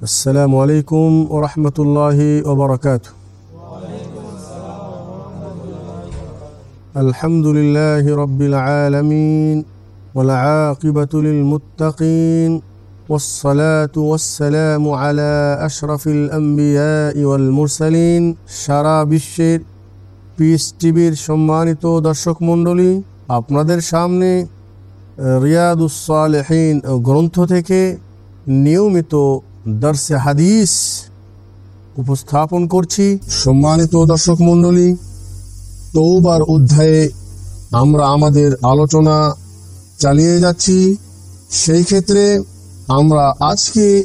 السلام عليكم ورحمة الله وبركاته الحمد لله رب العالمين والعاقبة للمتقين والصلاة والسلام على أشرف الأنبياء والمرسلين সারা বিশ্বের পিস টিভির সম্মানিত দর্শক মণ্ডলী আপনাদের সামনে রিয়াদুসালেহীন গ্রন্থ থেকে নিয়মিত দর্শে হাদিস উপস্থাপন করছি সম্মানিত দর্শক মণ্ডলী। তৌবার অধ্যায়ে আমরা আমাদের আলোচনা চালিয়ে যাচ্ছি। সেই ক্ষেত্রে আমরা আজকে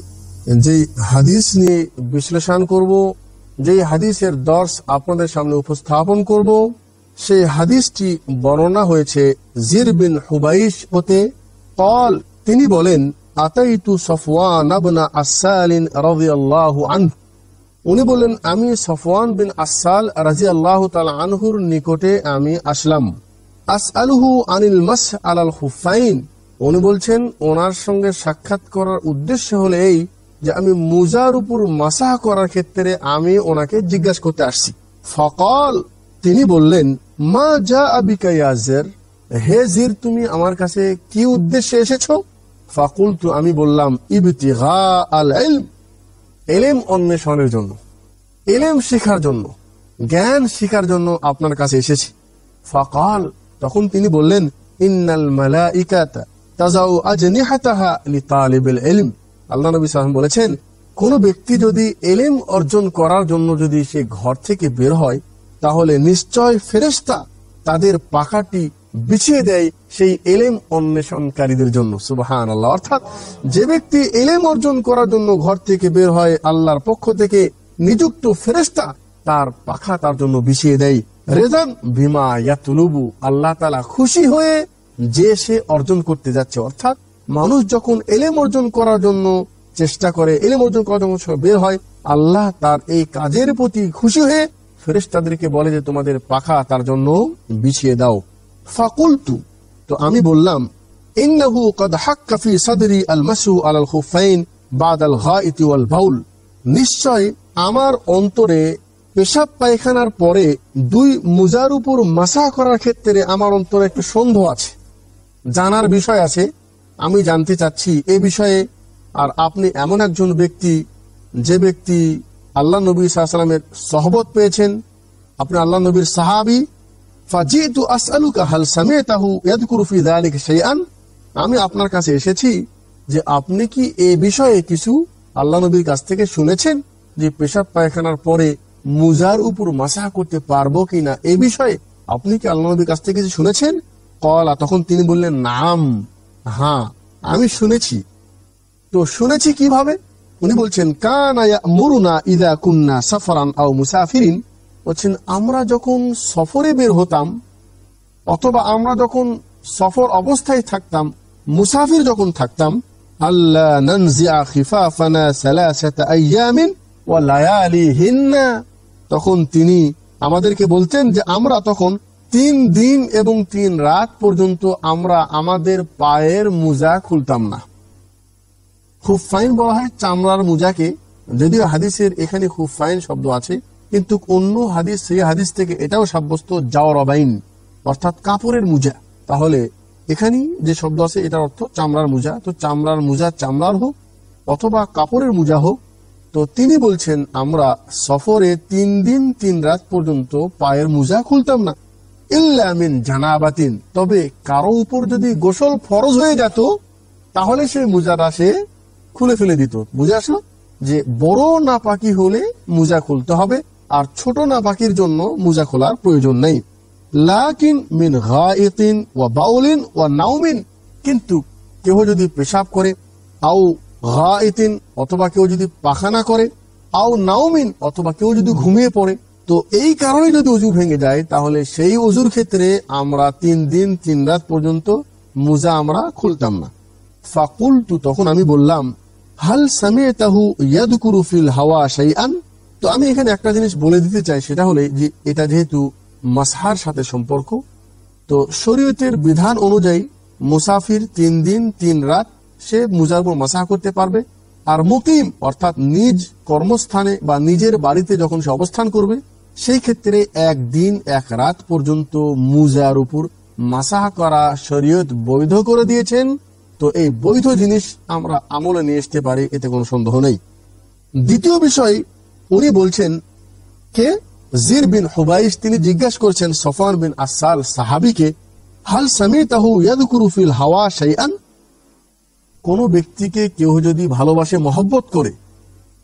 যে হাদিস নিয়ে বিশ্লেষণ করব, যেই হাদিসের দর্শ আপনাদের সামনে উপস্থাপন করব, সেই হাদিসটি বর্ণনা হয়েছে জির বিন হুবাইশ হতে। কল তিনি বলেন আতাইতু সফওয়ান আবনা আসালিন রাদিয়াল্লাহু আনহু। উনি বললেন, আমি সফওয়ান বিন আসাল রাজি আল্লাহ আনহুর নিকটে আমি আসলাম। আসআলুহু আনিল মাস আলাল খুফাইন উনি বলছেন, ওনার সঙ্গে সাক্ষাৎ করার উদ্দেশ্য হলো এই যে আমি মুজার উপর মাসাহ করার ক্ষেত্রে আমি ওনাকে জিজ্ঞাসা করতে আসছি। ফকল, তিনি বললেন, মা যা আবিকা ইয়াজের হে জির, তুমি আমার কাছে কি উদ্দেশ্যে এসেছ? ফাকুল তু আমি বললাম, ইবতিগা আল ইলম এলেম অন্বেষণের জন্য এলেম শেখার জন্য, জ্ঞান শেখার জন্য আপনার কাছে এসেছি। ফাকাল, তখন তিনি বললেন বলেছেন, কোন ব্যক্তি যদি এলেম অর্জন করার জন্য যদি সে ঘর থেকে বের হয়, তাহলে নিশ্চয় ফেরেশতা তাদের পাখাটি বিছিয়ে দেয় সেই এলেম অন্বেষণকারীদের জন্য সুবাহান আল্লাহ অর্থাৎ যে ব্যক্তি এলেম অর্জন করার জন্য ঘর থেকে বের হয়, আল্লাহর পক্ষ থেকে নিযুক্ত ফেরেস্তা তার পাখা তার জন্য বিছিয়ে দেয়। রেজান ভীমা ইয়াতুলুবু, আল্লাহ তালা খুশি হয়ে যে সে অর্জন করতে যাচ্ছে। অর্থাৎ মানুষ যখন এলেম অর্জন করার জন্য চেষ্টা করে, এলেম অর্জন করার জন্য বের হয়, আল্লাহ তার এই কাজের প্রতি খুশি হয়ে ফেরেস্তাদেরকে বলে যে, তোমাদের পাখা তার জন্য বিছিয়ে দাও। ফাকুলতু। তো আমি বললাম, ইন্নাহু কদ হাক্কা ফি সাদরি আল মাসু আলাল খুফাইন বাদ আল ঘাইতি ওয়াল বাউল। নিশ্চয় আমার অন্তরে পেশাব পায়খানার পরে দুই মুজার উপর মাসা করার ক্ষেত্রে আমার অন্তরে একটা সন্দেহ আছে। জানার বিষয় আছে, আমি জানতে চাচ্ছি এ বিষয়ে, আর আপনি এমন একজন ব্যক্তি, যে ব্যক্তি আল্লাহ নবী সাহা সাল্লামের সহবত পেয়েছেন। আপনি আল্লাহ নবীর সাহাবি ফাজিতু আসআলুকা, হাল সামিআতাহু ইয়াযকুরু ফি যালিকা শাইআন? আমি আপনার কাছে এসেছি যে আপনি কি এ বিষয়ে কিছু আল্লাহ নবীর কাছ থেকে শুনেছেন যে পেশাব পায়খানার পরে মুজার উপর মাসাহ করতে পারব কিনা? এ বিষয়ে আপনি কি আল্লাহ নবীর কাছ থেকে কিছু শুনেছেন? কলা, তখন তিনি বললেন, নাম। হ্যাঁ আমি শুনেছি। তো শুনেছি কীভাবে? উনি বলছেন, কানা মুরুনা ইদা কুন্না সাফরান আও মুসাফিরিন। বলছেন, আমরা যখন সফরে বের হতাম, অথবা আমরা যখন সফর অবস্থায় থাকতাম, মুসাফির যখন থাকতাম আল্লাহ নানজিয়া খিফাফানা সালাসাতা আইয়ামিন ওয়া লায়ালিহিন্না। তখন তিনি আমাদেরকে বলতেন যে, আমরা তখন তিন দিন এবং তিন রাত পর্যন্ত আমরা আমাদের পায়ের মোজা খুলতাম না। খুব ফাইন বলা হয়, চামড়ার মোজাকে, যদিও হাদিসের এখানে খুব ফাইন শব্দ আছে কিন্তু অন্য হাদিস, সেই হাদিস থেকে এটাও সাব্যস্ত জাওয়ারবাইন অর্থাৎ কাপড়ের মোজা। তাহলে এখানে যে শব্দ আছে, এটার অর্থ চামড়ার মোজা। তো চামড়ার মোজা চামড়ার হোক, অথবা কাপড়ের মোজা হোক, তো তিনি বলছেন, আমরা সফরে তিন দিন, তিন রাত পর্যন্ত পায়ের মোজা খুলতাম না। ইল্লামিন জানাবাতিন। তবে কারও উপর যদি গোসল ফরজ হয়ে যেত, তাহলে সে মোজাটা সে খুলে ফেলে দিত। বুঝে আসলো? যে বড় না নাপাকি হলে মোজা খুলতে হবে। আর ছোট নাপাকির জন্য মোজা খোলার প্রয়োজন নেই। কিন্তু কেউ যদি পেশাব করে, আও গাইতিন অথবা কেউ যদি পাখানা করে, আও নাউমিন অথবা কেউ যদি ঘুমিয়ে পড়ে, তো এই কারণে যদি উজু ভেঙে যায়, তাহলে সেই উজুর ক্ষেত্রে আমরা তিন দিন, তিন রাত পর্যন্ত মোজা আমরা খুলতাম না। ফাকুলতু, তখন আমি বললাম, হাল সামিয়াতাহু ইয়াদকুরু ফিল হাওয়া শাইআন? তো আমি এখানে একটা জিনিস বলে দিতে চাই, সেটা হলে যে এটা যেহেতু মাসহার সাথে সম্পর্ক, তো শরীয়তের বিধান অনুযায়ী মুসাফির তিন দিন, তিন রাত সে মুজার উপর মাসাহ করতে পারবে। আর মুকিম, অর্থাৎ নিজ কর্মস্থানে বা নিজের বাড়িতে যখন সে অবস্থান করবে, সেই ক্ষেত্রে একদিন, এক রাত পর্যন্ত মুজার উপর মাসাহ করা শরীয়ত বৈধ করে দিয়েছেন। তো এই বৈধ জিনিস আমরা আমলে নিয়ে আসতে পারি, এতে কোনো সন্দেহ নেই। দ্বিতীয় বিষয় উনি বলছেন, কে? জির বিন হুবাইস তিনি জিজ্ঞাসা করছেন সফান বিন আসাল সাহাবিকে, হাল ইয়াদকুরু ফিল হাওয়া শাইআন? কোন ব্যক্তিকে কেউ যদি ভালোবাসে, মহব্বত করে,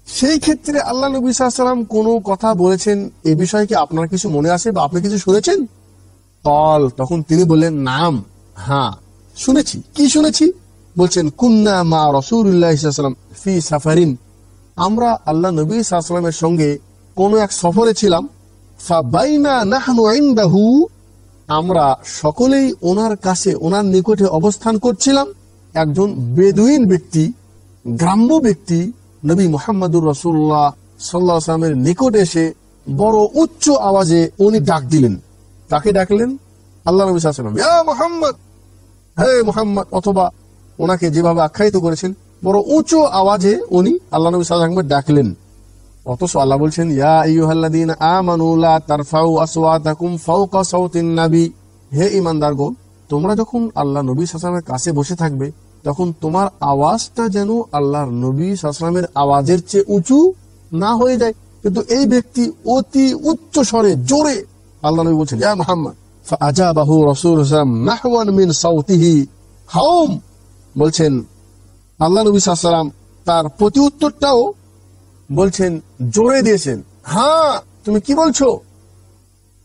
সেই ক্ষেত্রে আল্লাহ নবী সাল্লাম কোন কথা বলেছেন? এ বিষয়ে কি আপনার কিছু মনে আছে বা আপনি কিছু শুনেছেন? কল তখন তিনি বললেন, নাম। হ্যাঁ শুনেছি। কি শুনেছি? বলছেন, কুন্না মা রসুল্লাহাম ফি সাফারিন। আমরা আল্লাহ নবী সাল্লামের সঙ্গে কোন এক সফরে ছিলাম। আমরা সকলেই ওনার কাছে, ওনার নিকটে অবস্থান করছিলাম। একজন বেদুইন ব্যক্তি, গ্রাম্য ব্যক্তি, নবী মোহাম্মদুর রসুল্লাহ সাল্লাহ আসলামের নিকট এসে বড় উচ্চ আওয়াজে উনি ডাক দিলেন। তাকে ডাকলেন? আল্লাহ নবী ইয়া মোহাম্মদ, হে মোহাম্মদ, অথবা ওনাকে যেভাবে আখ্যায়িত করেছেন বড় উঁচু আওয়াজে উনি আল্লাহ নবী সাল্লামকে ডাকলেন। অথচ আল্লাহ বলছেন, ইয়া আইয়ুহাল্লাযীন আমানু তারফাউ আসওয়াতাকুম ফাওকা সাওতিন নবী। হে ঈমানদারগণ, তোমরা যখন আল্লাহ নবী সাল্লামের কাছে বসে থাকবে, তখন তোমার আওয়াজটা যেন আল্লাহর নবী সাল্লামের আওয়াজের চেয়ে উঁচু না হয়ে যায়। কিন্তু এই ব্যক্তি অতি উচ্চ স্বরে, জোরে আল্লাহ নবী বলছেন, ইয়া মুহাম্মদ, ফাআজাবাহু রাসূল নাহওয়ান মিন সাওতিহি হাউম বলছেন আল্লাহ নবী সাল্লাম তার প্রতি উত্তরটাও বলছেন, জোরে দিয়েছেন। হ্যাঁ তুমি কি বলছো?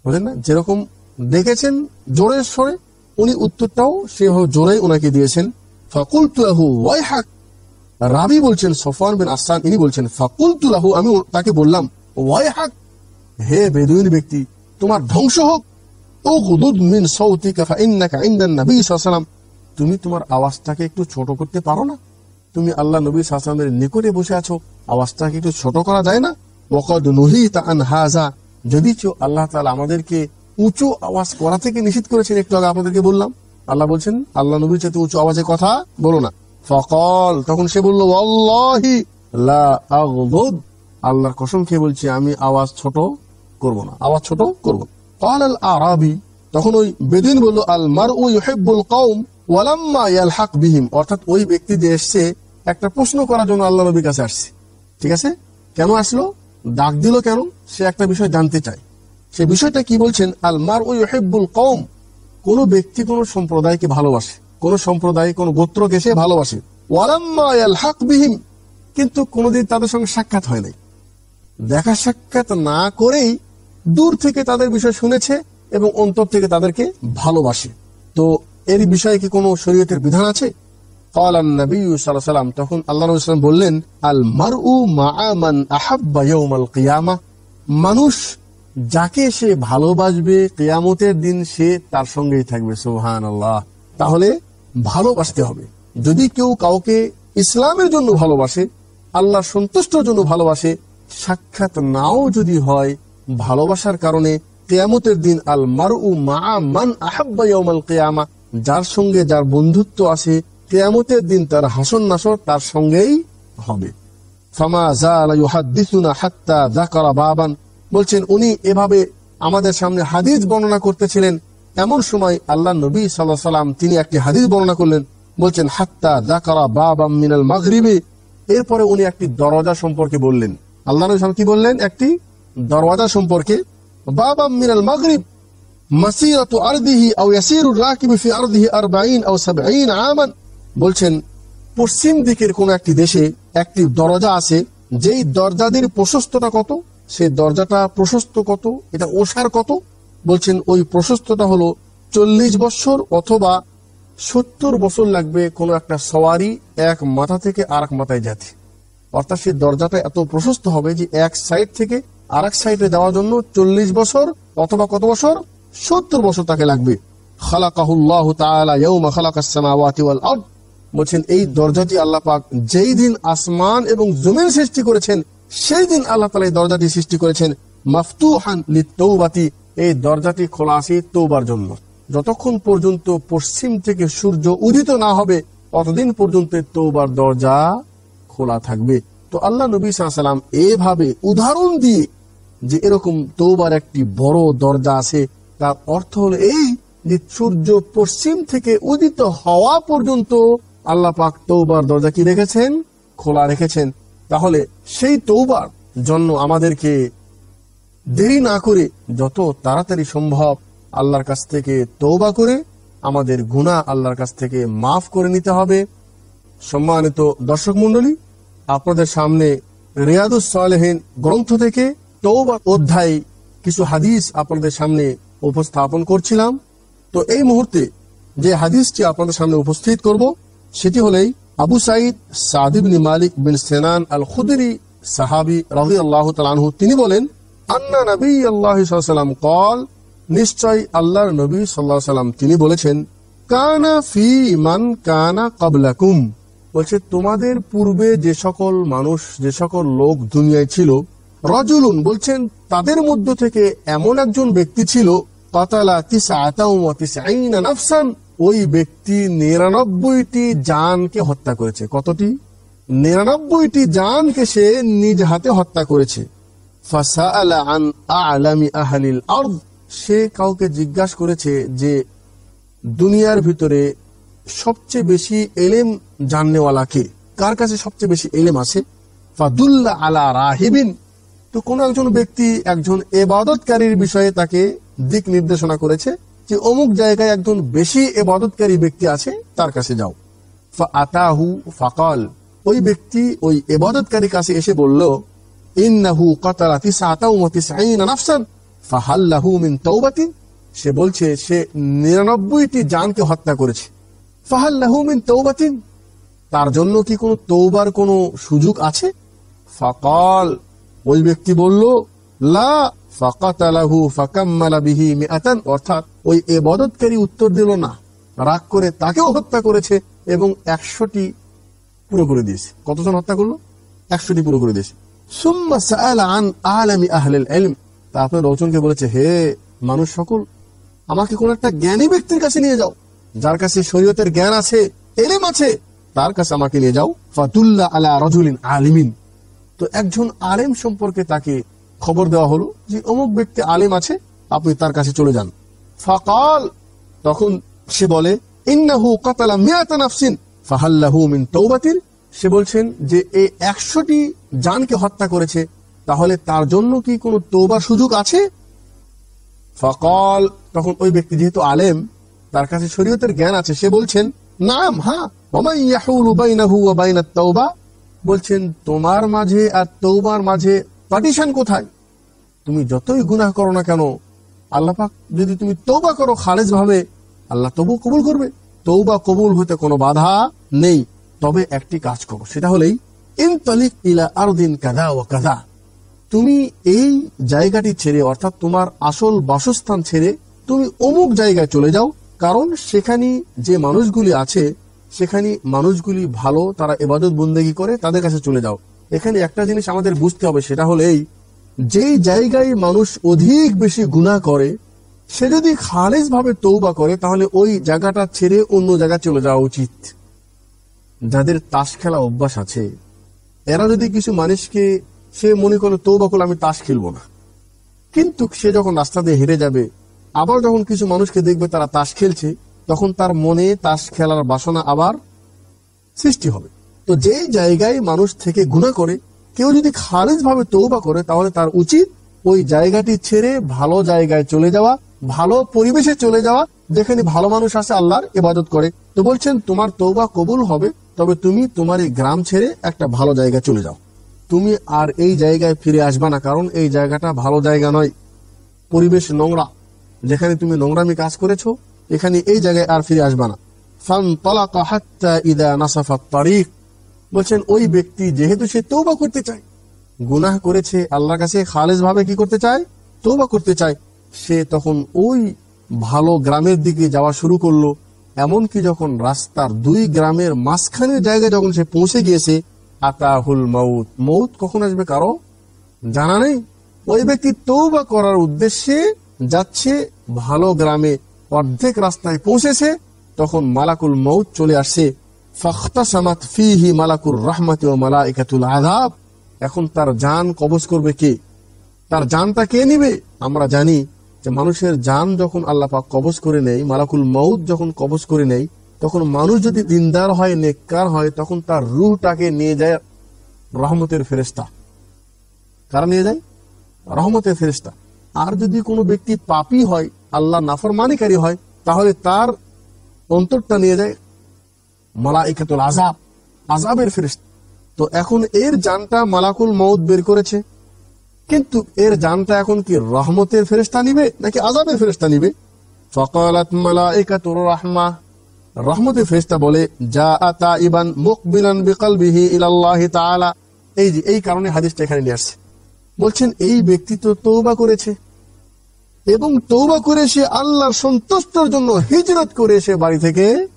বলেন না, যেরকম দেখেছেন, জোরে সরে উনি উত্তরটাও সেভাবে জোরে ওনাকে দিয়েছেন। ফাকুল তুলাহু ওয়াইহাক। রাবি বলছেন সফান বিন আসান, ইনি বলছেন ফাকুল তুলাহু আমি তাকে বললাম, ওয়াইহাক, হে বেদুইন ব্যক্তি, তোমার ধ্বংস হোক। ও হুদুদ মিন সৌতিকা ফাইন্নাকা ইনদান নবী সাল্লাল্লাহু তুমি তোমার আওয়াজটাকে একটু ছোট করতে পারো না? তুমি আল্লাহ নবী সাল্লামের নিকটে বসে আছো আওয়াজটাকে একটু ছোট করা যায় না ওকদ নুহিতা আন হাজা যদি আল্লাহ তাআলা আমাদেরকে উঁচু আওয়াজ করা থেকে নিষেধ করেছেন একটু আগে আপনাদেরকে বললাম আল্লাহ বলছেন আল্লাহ নবীর চাইতে উঁচু আওয়াজে কথা বলো না ফকল তখন সে বলল আল্লাহি লা আগদুদ আল্লাহর কসম খেয়ে বলছি আমি আওয়াজ ছোট করব না আওয়াজ ছোট করব قال আল তখন ওই বেদিন বলল আল মার ও ইউহিব্বুল কওম ওয়ালাম্মা ইয়ালহাক বিহিম অর্থাৎ ওই ব্যক্তি যে এসছে একটা প্রশ্ন করার জন্য আল্লাহ নবীর কাছে আসছে। ঠিক আছে? কেন আসলো? ডাক দিল কেন? সে একটা বিষয় জানতে চায়। সে বিষয়টা কি বলছেন? আল মার ও ইউহিব্বুল কওম। কোন ব্যক্তি কোন সম্প্রদায়কে ভালোবাসে। কোন সম্প্রদায়, কোন গোত্রকে সে ভালোবাসে। কিন্তু কোনোদিন তাদের সঙ্গে সাক্ষাৎ হয় নাই। দেখা সাক্ষাৎ না করেই দূর থেকে তাদের বিষয় শুনেছে এবং অন্তর থেকে তাদেরকে ভালোবাসে। তো এর বিষয়ে কি কোনো শরীয়তের বিধান আছে? মান মানুষ যাকে সে ভালোবাসবে, কিয়ামতের দিন সে তার সঙ্গেই থাকবে সুবহান আল্লাহ তাহলে ভালোবাসতে হবে। যদি কেউ কাউকে ইসলামের জন্য ভালোবাসে আল্লাহ সন্তুষ্টর জন্য ভালোবাসে, সাক্ষাৎ নাও যদি হয়, ভালোবাসার কারণে কেয়ামতের দিন আল মারু মা মান আহাব্বা ইয়াউমাল কিয়ামা, যার সঙ্গে যার বন্ধুত্ব আছে কেয়ামতের দিন তার হাসন নাসর তার সঙ্গেই হবে। বলছেন, উনি এভাবে আমাদের সামনে হাদিস বর্ণনা করতেছিলেন। এমন সময় আল্লাহ নবী সাল্লাহ সাল্লাম তিনি একটি হাদিস বর্ণনা করলেন। বলছেন, হাত্তা দাকারা বাবাম মিনাল মাগরিবে। এরপরে উনি একটি দরজা সম্পর্কে বললেন। আল্লাহ নবী কি বললেন? একটি দরওয়াজা সম্পর্কে বাবাম মিনাল মাগরিব, মাসিরাতু আরদিহি আও ইয়াসিরু রাকিবু ফি আরদিহি 40 আও 70 আমান। বলছেন, পশ্চিম দিকের কোন একটি দেশে একটি দরজা আছে, যেই দরজাদের প্রশস্ততা কত? সেই দরজাটা প্রশস্ত কত? এটা ওষার কত? বলছেন, ওই প্রশস্ততা হলো চল্লিশ বছর অথবা সত্তর বছর লাগবে কোন একটা সওয়ারি এক মাথা থেকে আর এক মাথায় যেতে। অর্থাৎ সেই দরজাটা এত প্রশস্ত হবে যে এক সাইড থেকে আর এক সাইডে যাওয়ার জন্য চল্লিশ বছর অথবা কত বছর? সত্তর বছর তাকে লাগবে। খালাকাহুল্লাহ তাআলা ইয়াউমা খালাকাস সামাওয়াতি ওয়াল বলছেন, এই দরজাটি আল্লাহ পাক যেই দিন আসমান এবং জমিন সৃষ্টি করেছেন, সেই দিন আল্লাহ তালা এই দরজাটি সৃষ্টি করেছেন। মাফতুহান লিতৌবাতি এই দরজাটি খোলা আছে তৌবার জন্য। যতক্ষণ পর্যন্ত পশ্চিম থেকে সূর্য উদিত না হবে, ততদিন পর্যন্ত তৌবার দরজা খোলা থাকবে। তো আল্লাহ নবী সাল্লাম এভাবে উদাহরণ দিয়ে যে এরকম তৌবার একটি বড় দরজা আছে, তার অর্থ হলো এই যে সূর্য পশ্চিম থেকে উদিত হওয়া পর্যন্ত আল্লাহ পাক তৌবার দরজা কি রেখেছেন? খোলা রেখেছেন। তাহলে সেই তৌবার জন্য আমাদেরকে দেরি না করে যত তাড়াতাড়ি সম্ভব আল্লাহর কাছ থেকে তৌবা করে, আমাদের গুণা আল্লাহর কাছ থেকে মাফ করে নিতে হবে। সম্মানিত দর্শক মন্ডলী আপনাদের সামনে রিয়াদুস গ্রন্থ থেকে তৌবা অধ্যায় কিছু হাদিস আপনাদের সামনে উপস্থাপন করছিলাম। তো এই মুহূর্তে যে হাদিসটি আপনাদের সামনে উপস্থিত করব সেটি হলেই আবু সাইদ সাদিবনি মালিক বিন সেনান আল খুদরি সাহাবি রাজি আল্লাহ তালানহু তিনি বলেন, আন্না নবী আল্লাহ সাল্লাম কল নিশ্চয় আল্লাহর নবী সাল্লাহ সাল্লাম তিনি বলেছেন, কানা ফি মান কানা কাবলাকুম বলছে, তোমাদের পূর্বে যে সকল মানুষ, যে সকল লোক দুনিয়ায় ছিল, রজুলুন বলছেন, তাদের মধ্য থেকে এমন একজন ব্যক্তি ছিল, কাতালা তিসা আতাউমা নাফসান ওই ব্যক্তি নিরানব্বইটি জানকে হত্যা করেছে। কতটি? নিরানব্বইটি জানকে সে নিজ হাতে হত্যা করেছে। সে কাউকে জিজ্ঞাসা করেছে যে, দুনিয়ার ভিতরে সবচেয়ে বেশি এলেম জাননেওয়ালা কে? কার কাছে সবচেয়ে বেশি এলেম আছে? ফাদুল্লা আলা রাহিবিন। তো কোন একজন ব্যক্তি একজন এবাদতকারীর বিষয়ে তাকে দিক নির্দেশনা করেছে। যে অমুক জায়গায় একজন বেশি এবাদতকারী ব্যক্তি আছে, তার কাছে যাও। আতাহু ফাকাল। ওই ব্যক্তি ওই এবাদতকারী কাছে এসে বলল, ইন্নাহু কাতালা তিসআতা ওয়া তিসঈনা নাফসান, ফাহাল্লাহু মিন তাওবাতিন। সে বলছে, সে নিরানব্বইটি জানকে হত্যা করেছে। ফাহাল্লাহু মিন তার জন্য কি কোনো তৌবার কোনো সুযোগ আছে? ফাকাল। ওই ব্যক্তি বলল, লা ফাকাতালাহু ফাকাম্মালা বিহি অর্থাৎ ওই এবাদতকারী উত্তর দিল না। রাগ করে তাকেও হত্যা করেছে এবং একশোটি পুরো করে দিয়েছে। কতজন হত্যা করল? একশোটি পুরো করে দিয়েছে। তারপরে লোকজনকে বলেছে, হে মানুষ সকল, আমাকে কোন একটা জ্ঞানী ব্যক্তির কাছে নিয়ে যাও। যার কাছে শরীয়তের জ্ঞান আছে, এলেম আছে, তার কাছে আমাকে নিয়ে যাও। ফাতুল্লাহ আলা রজুলিন আলিমিন। তো একজন আলেম সম্পর্কে তাকে খবর দেওয়া হলো যে অমুক ব্যক্তি আলেম আছে, আপনি তার কাছে চলে যান। ফাকাল, তখন সে বলে সে বলছেন যে এই একশোটি জানকে হত্যা করেছে, তাহলে তার জন্য কি কোনো তৌবার সুযোগ আছে? ফকল, তখন ওই ব্যক্তি যেহেতু আলেম, তার কাছে শরীয়তের জ্ঞান আছে, সে বলছেন, নাম হ্যাঁ বলছেন, তোমার মাঝে আর তৌবার মাঝে পার্টিশন কোথায়? তুমি যতই গুনাহ করো না কেন, আল্লাহ পাক যদি তুমি তৌবা করো খালেজ ভাবে আল্লাহ তবু কবুল করবে। তৌবা কবুল হতে কোনো বাধা নেই। তবে একটি কাজ করো, সেটা হলেই ইনতালিক ইলা কাদা ও কাদা তুমি এই জায়গাটি ছেড়ে, অর্থাৎ তোমার আসল বাসস্থান ছেড়ে তুমি অমুক জায়গায় চলে যাও। কারণ সেখানে যে মানুষগুলি আছে, সেখানে মানুষগুলি ভালো, তারা এবাদত বন্দেগি করে তাদের কাছে চলে যাও। এখানে একটা জিনিস আমাদের বুঝতে হবে, সেটা হলো এই, যেই জায়গায় মানুষ অধিক বেশি গুণা করে, সে যদি খালেজ ভাবে তৌবা করে, তাহলে ওই জায়গাটা ছেড়ে অন্য জায়গায় চলে যাওয়া উচিত। যাদের তাস খেলা অভ্যাস আছে, এরা যদি কিছু মানুষকে, সে মনে করে তৌবা করলে আমি তাস খেলব না। কিন্তু সে যখন রাস্তা দিয়ে হেরে যাবে, আবার যখন কিছু মানুষকে দেখবে তারা তাস খেলছে, তখন তার মনে তাস খেলার বাসনা আবার সৃষ্টি হবে। তো যে জায়গায় মানুষ থেকে গুণা করে, কেউ যদি খারেজ ভাবে তৌবা করে, তাহলে তার উচিত ওই জায়গাটি ছেড়ে ভালো জায়গায় চলে যাওয়া, ভালো পরিবেশে চলে যাওয়া, যেখানে ভালো মানুষ আছে আল্লাহর ইবাদত করে। তো বলছেন, তোমার তৌবা কবুল হবে, তবে তুমি তোমার এই গ্রাম ছেড়ে একটা ভালো জায়গায় চলে যাও। তুমি আর এই জায়গায় ফিরে আসবা না, কারণ এই জায়গাটা ভালো জায়গা নয়। পরিবেশ নোংরা। যেখানে তুমি নোংরামি কাজ করেছ, এখানে এই জায়গায় আর ফিরে আসবা না। ফান তলাকা হাত্তা ইদা নাসাফা তারিক বলছেন, ওই ব্যক্তি যেহেতু সে তৌবা করতে চায়, গুনাহ করেছে, আল্লাহর কাছে খালেজ ভাবে কি করতে চায়? তৌবা করতে চায়। সে তখন ওই ভালো গ্রামের দিকে যাওয়া শুরু করল। এমনকি যখন রাস্তার দুই গ্রামের মাঝখানের জায়গায় যখন সে পৌঁছে গিয়েছে, আতাহুল মৌত মৌত কখন আসবে কারও জানা নেই। ওই ব্যক্তি তৌবা করার উদ্দেশ্যে যাচ্ছে, ভালো গ্রামে অর্ধেক রাস্তায় পৌঁছেছে, তখন মালাকুল মৌত চলে আসছে। ফাখতাসামাত ফিহি মালাকুর রাহমাতি ওয়া মালাইকাতুল আযাব। এখন তার জান কবজ করবে কে? তার জানটা কে নিবে? আমরা জানি যে মানুষের জান যখন আল্লাহ পাক কবজ করে নেই মালাকুল মউত যখন কবজ করে নেই তখন মানুষ যদি দিনদার হয়, নেককার হয়, তখন তার রুহটাকে নিয়ে যায় রহমতের ফেরেস্তা কারা নিয়ে যায়? রহমতের ফেরেস্তা আর যদি কোনো ব্যক্তি পাপী হয়, আল্লাহ নাফরমানিকারী হয়, তাহলে তার অন্তরটা নিয়ে যায় মালাইকাতুল আজাব আজাবের ফেরেস্তা তো এখন এর জানটা মালাকুল মউত বের করেছে। কিন্তু এর জানটা এখন কি রহমতের ফেরেস্তা নিবে, নাকি আজাবের ফেরেস্তা নিবে? ফকালাত বলে যা ইবান এই যে, এই কারণে হাদিসটা এখানে নিয়ে আসছে। বলছেন, এই তৌবা করেছে। এবং তৌবা আল্লাহর সন্তুষ্টর জন্য হিজরত করে সে বাড়ি থেকে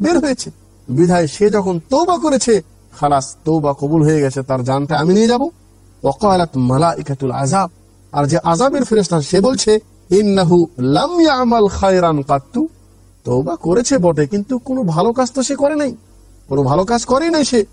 বের হয়েছে। বিধায় সে যখন তৌবা করেছে, খালাস তৌবা কবুল হয়ে গেছে, তার জানটা আমি নিয়ে যাব। আযাব। আর যে আযাবের ফেরেশতা, সে বলছে করেছে বটে, কিন্তু কোনো ভালো কাজ তো সে করে নাই। কোনো ভালো কাজ করে নাই সে।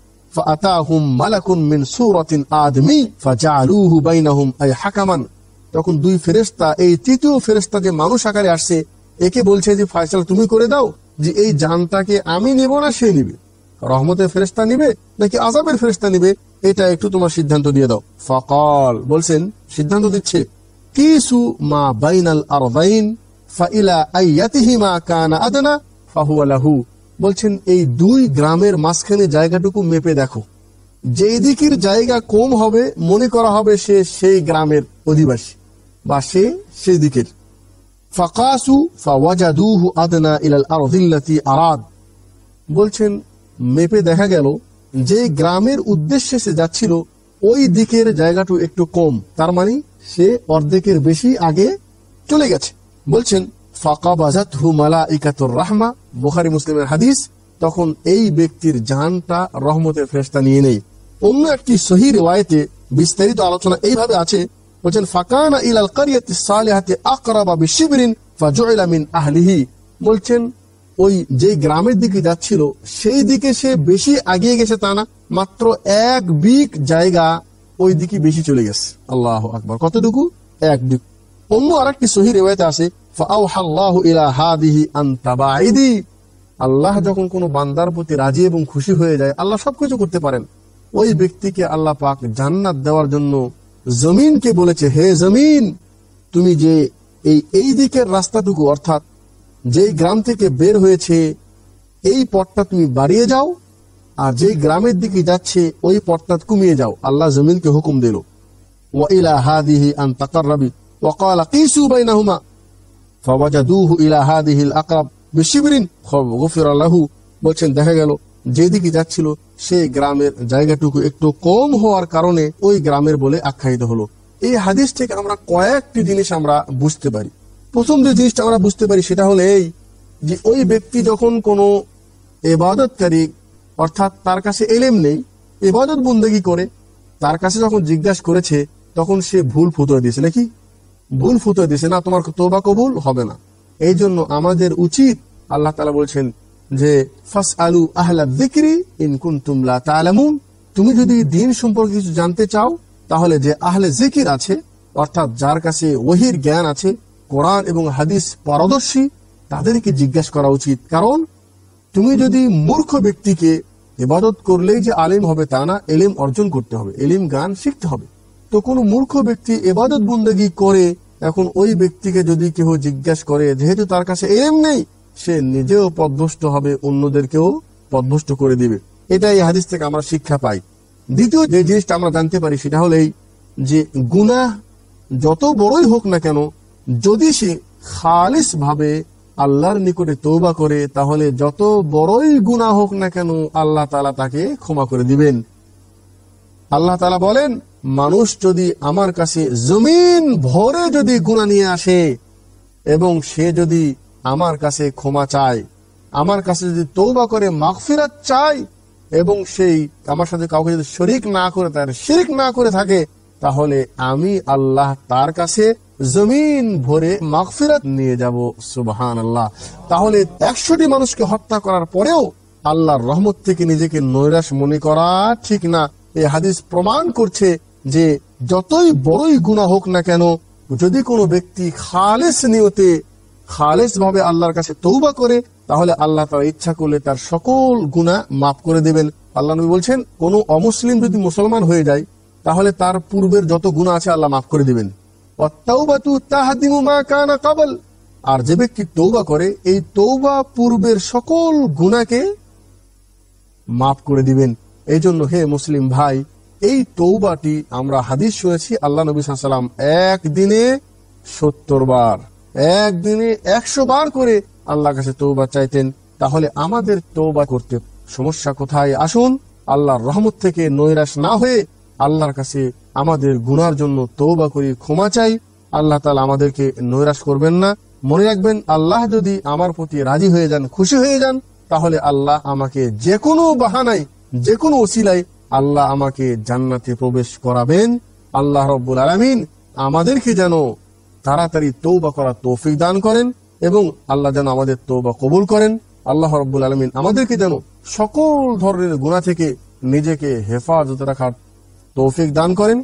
তখন দুই ফেরেশতা, এই তৃতীয় ফেরেশতা যে মানুষ আকারে আসছে। একে বলছে যে, ফয়সালা তুমি করে দাও। যে এই জানটাকে আমি নেব না, সে নিবে। রহমতের ফেরেশতা নিবে নাকি আজাবের ফেরেশতা নিবে, এটা একটু তোমার সিদ্ধান্ত দিয়ে দাও। ফকল, বলছেন, সিদ্ধান্ত দিচ্ছে, কিসু মা বাইনাল আরদাইন, ফাইলা আইয়াতিহিমা কানা আদনা বলছেন, এই দুই গ্রামের মাঝখানে জায়গাটুকু মেপে দেখো। যেই দিকের জায়গা কম হবে, মনে করা হবে সে সেই গ্রামের অধিবাসী, বা সে সেই দিকের। ফাকাসু ফাওয়াজাদুহু আদনা ইলাল আরদিল্লাতি আরাদ বলছেন, মেপে দেখা গেল যে গ্রামের উদ্দেশ্যে সে যাচ্ছিল, ওই দিকের জায়গাটু একটু কম। তার মানে সে অর্ধেকের বেশি আগে চলে গেছে। বলছেন ফাঁকা বাজাত হু মালা ইকাতুর রাহমা। বোখারি মুসলিমের হাদিস, তখন এই ব্যক্তির জানটা রহমতের ফেরেশতা নিয়ে নেই। অন্য একটি সহি রিওয়ায়েতে বিস্তারিত আলোচনা এইভাবে আছে বলছেন, ফাকানা ইলাল কারিয়াতি সালিহাতি আকরাবা বিশিবরিন ফাজুইলা মিন আহলিহি। বলছেন, ওই যে গ্রামের দিকে যাচ্ছিল, সেই দিকে সে বেশি আগিয়ে গেছে তা না, মাত্র এক বিক জায়গা ওই দিকে বেশি চলে গেছে। আল্লাহ আকবর। কতটুকু? এক বিক। অন্য আরেকটি সহি রেওয়ায়তে আছে আল্লাহ যখন কোনো বান্দার প্রতি রাজি এবং খুশি হয়ে যায়, আল্লাহ সবকিছু করতে পারেন। ওই ব্যক্তিকে আল্লাহ পাক জান্নাত দেওয়ার জন্য জমিনকে বলেছে হে জমিন তুমি যে এই এই দিকের রাস্তাটুকু অর্থাৎ যেই গ্রাম থেকে বের হয়েছে এই পথটা তুমি বাড়িয়ে যাও আর যেই গ্রামের দিকে যাচ্ছে ওই পথটা কমিয়ে যাও আল্লাহ জমিনকে হুকুম দিল وإلى هذه أن تقرب وقال قيسوا بينهما فوجدوه إلى هذه الأقرب بشبر غفر له বলছেন দেখা গেল যেদিকে যাচ্ছিল সেই গ্রামের জায়গাটুকু একটু কম হওয়ার কারণে ওই গ্রামের বলে আখ্যায়িত হলো। এই হাদিস থেকে আমরা কয়েকটি জিনিস আমরা বুঝতে পারি। প্রথম যে জিনিসটা আমরা বুঝতে পারি সেটা হলো এই যে ওই ব্যক্তি যখন কোনো এবাদতকারী অর্থাৎ তার কাছে এলেম নেই, এবাদত বন্দেগি করে, তার কাছে যখন জিজ্ঞাসা করেছে, তখন সে ভুল ফুতুয়া দিয়েছে। নাকি? ভুল ফুতুয়া দিয়েছে। না, তোমার তোবা কবুল হবে না। এই জন্য আমাদের উচিত, আল্লাহ তালা বলছেন যে ফাস আলু আহলা দিকরি ইন কুনতুম লা তালামুন তুমি যদি দিন সম্পর্কে কিছু জানতে চাও, তাহলে যে আহলে জিকির আছে, অর্থাৎ যার কাছে ওহির জ্ঞান আছে, কোরআন এবং হাদিস পারদর্শী, তাদেরকে জিজ্ঞাসা করা উচিত। কারণ, তুমি যদি মূর্খ ব্যক্তিকে ইবাদত করলেই যে আলিম হবে তা না, এলিম অর্জন করতে হবে, এলিম গান শিখতে হবে। তো কোনো মূর্খ ব্যক্তি এবাদত বন্দেগি করে এখন ওই ব্যক্তিকে যদি কেউ জিজ্ঞাসা করে, যেহেতু তার কাছে এলিম নেই সে নিজেও পদভষ্ট হবে, অন্যদেরকেও পদভষ্ট করে দিবে। এটা হাদিস থেকে আমরা শিক্ষা পাই। দ্বিতীয় যে জিনিসটা আমরা জানতে পারি সেটা হলো এই যে গুনাহ যত বড়ই হোক না কেন, যদি সে খালিস ভাবে আল্লাহর নিকটে তৌবা করে, তাহলে যত বড়ই গুনাহ হোক না কেন, আল্লাহ তালা তাকে ক্ষমা করে দিবেন। আল্লাহ তালা বলেন, মানুষ যদি আমার কাছে জমিন ভরে যদি গুণা নিয়ে আসে এবং সে যদি আমার কাছে ক্ষমা চায় আমার কাছে যদি তৌবা করে মাগফিরাত চায় এবং সেই আমার সাথে কাউকে যদি শরিক না করে তার শিরিক না করে থাকে, তাহলে আমি আল্লাহ তার কাছে জমিন ভরে মাগফিরাত নিয়ে যাব সুবহান আল্লাহ তাহলে একশোটি মানুষকে হত্যা করার পরেও আল্লাহর রহমত থেকে নিজেকে নৈরাশ মনে করা ঠিক না। এই হাদিস প্রমাণ করছে যে যতই বড়ই গুণা হোক না কেন, যদি কোনো ব্যক্তি খালেস নিয়তে খালেস ভাবে আল্লাহর কাছে তৌবা করে, তাহলে আল্লাহ তার ইচ্ছা করলে তার সকল গুণা মাফ করে দেবেন। আল্লাহ নবী বলছেন, কোন অমুসলিম যদি মুসলমান হয়ে যায়, তাহলে তার পূর্বের যত গুণা আছে আল্লাহ মাফ করে দিবেন। আর যে ব্যক্তি তৌবা করে, এই তৌবা পূর্বের সকল গুণাকে মাফ করে দিবেন। এই জন্য হে মুসলিম ভাই, এই তৌবাটি আমরা হাদিস শুনেছি, আল্লাহ নবী সাল্লাম একদিনে সত্তর বার। একদিনে একশো বার করে আল্লাহর কাছে তৌবা চাইতেন, তাহলে আমাদের তৌবা করতে সমস্যা কোথায়? আসুন, আল্লাহর রহমত থেকে নৈরাশ না হয়ে আল্লাহর কাছে আমাদের গুনার জন্য তৌবা করি, ক্ষমা চাই। আল্লাহ তালা আমাদেরকে নৈরাশ করবেন না। মনে রাখবেন, আল্লাহ যদি আমার প্রতি রাজি হয়ে যান, খুশি হয়ে যান, তাহলে আল্লাহ আমাকে যে কোনো বাহানায় যে কোনো ওসিলায় আল্লাহ আমাকে জান্নাতে প্রবেশ করাবেন। আল্লাহ রব্বুল আলমিন আমাদেরকে যেন তাড়াতাড়ি তৌবা করার তৌফিক দান করেন এবং আল্লাহ যেন আমাদের তৌবা কবুল করেন। আল্লাহ রব্বুল আলমিন আমাদেরকে যেন সকল ধরনের গুণা থেকে নিজেকে হেফাজত রাখার তৌফিক দান করেন।